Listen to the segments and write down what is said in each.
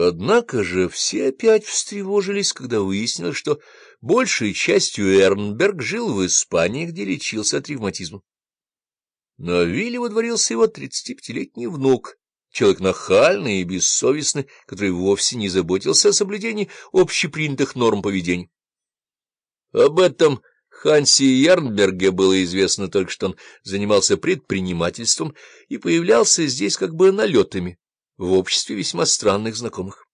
Однако же все опять встревожились, когда выяснилось, что большей частью Эрнберг жил в Испании, где лечился от ревматизма. На вилле водворился его тридцатипятилетний внук, человек нахальный и бессовестный, который вовсе не заботился о соблюдении общепринятых норм поведения. Об этом Ханси Ярнберге было известно только, что он занимался предпринимательством и появлялся здесь как бы налетами в обществе весьма странных знакомых.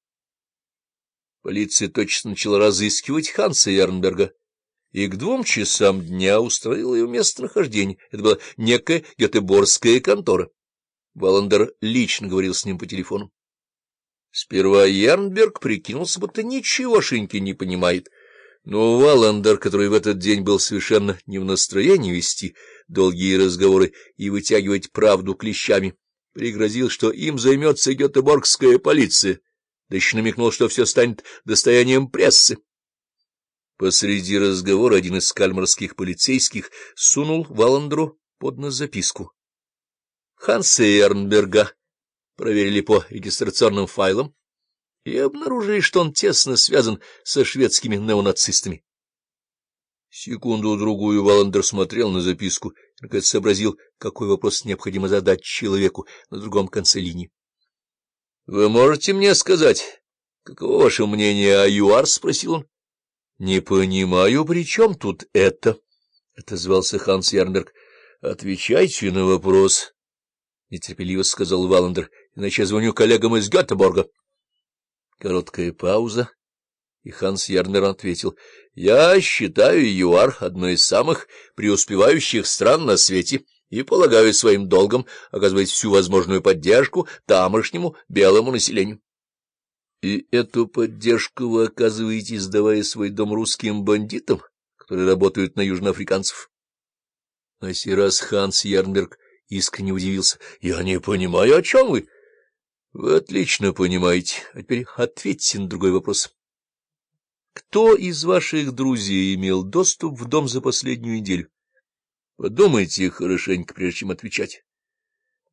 Полиция точно начала разыскивать Ханса Ярнберга, и к двум часам дня устроила его местонахождение. Это была некая гетеборская контора. Валандер лично говорил с ним по телефону. Сперва Ярнберг прикинулся, будто ничегошеньки не понимает, но Валандер, который в этот день был совершенно не в настроении вести долгие разговоры и вытягивать правду клещами, пригрозил, что им займется гетеборгская полиция, да еще намекнул, что все станет достоянием прессы. Посреди разговора один из кальмарских полицейских сунул Валандеру под нос записку. Ханса Эрнберга проверили по регистрационным файлам и обнаружили, что он тесно связан со шведскими неонацистами. Секунду-другую Валандер смотрел на записку и, наконец, сообразил, какой вопрос необходимо задать человеку на другом конце линии. — Вы можете мне сказать, каково ваше мнение о ЮАР? — спросил он. — Не понимаю, при чем тут это? — отозвался Ханс Ярнберг. — Отвечайте на вопрос. — нетерпеливо сказал Валандер, — иначе я звоню коллегам из Гетеборга. Короткая пауза, и Ханс Ярнер ответил, — Я считаю ЮАР одной из самых преуспевающих стран на свете и полагаю своим долгом оказывать всю возможную поддержку тамошнему белому населению. — И эту поддержку вы оказываете, сдавая свой дом русским бандитам, которые работают на южноафриканцев? На сей раз Ханс Ярнберг искренне удивился. — Я не понимаю, о чем вы? — Вы отлично понимаете. А теперь ответьте на другой вопрос. Кто из ваших друзей имел доступ в дом за последнюю неделю? Подумайте хорошенько, прежде чем отвечать.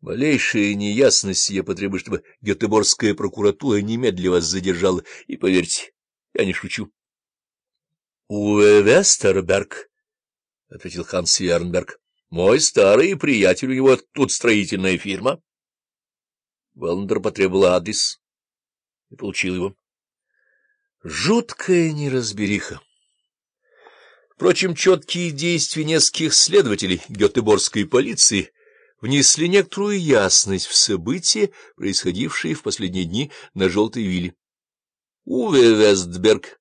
Малейшая неясность я потребую, чтобы Гетеборгская прокуратура немедленно вас задержала, и поверьте, я не шучу. — Уэ Вестерберг, — ответил Ханс Ярнберг. Мой старый приятель, у него тут строительная фирма. Валандер потребовал адрес и получил его. Жуткая неразбериха. Впрочем, четкие действия нескольких следователей Гетеборгской полиции внесли некоторую ясность в события, происходившие в последние дни на Желтой вилле. Уве Вестберг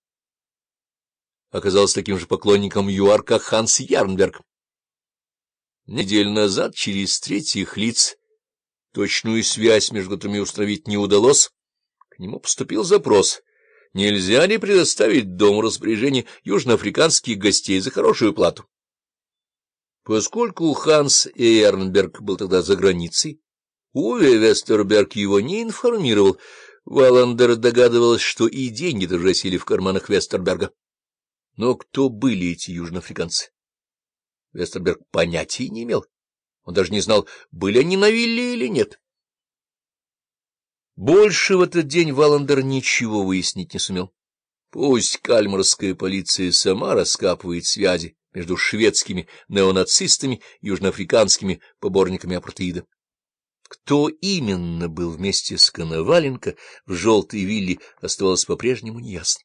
оказался таким же поклонником ЮАР, как Ханс Ярнберг. Неделю назад через третьих лиц точную связь между которыми установить не удалось. К нему поступил запрос. Нельзя ли предоставить дому распоряжение южноафриканских гостей за хорошую плату? Поскольку Ханс Эрнберг был тогда за границей, Уве Вестерберг его не информировал. Валандер догадывался, что и деньги тоже сели в карманах Вестерберга. Но кто были эти южноафриканцы? Вестерберг понятия не имел. Он даже не знал, были они на вилле или нет. Больше в этот день Валандер ничего выяснить не сумел. Пусть кальмарская полиция сама раскапывает связи между шведскими неонацистами и южноафриканскими поборниками апартеида. Кто именно был вместе с Коноваленко в желтой вилле, оставалось по-прежнему неясно.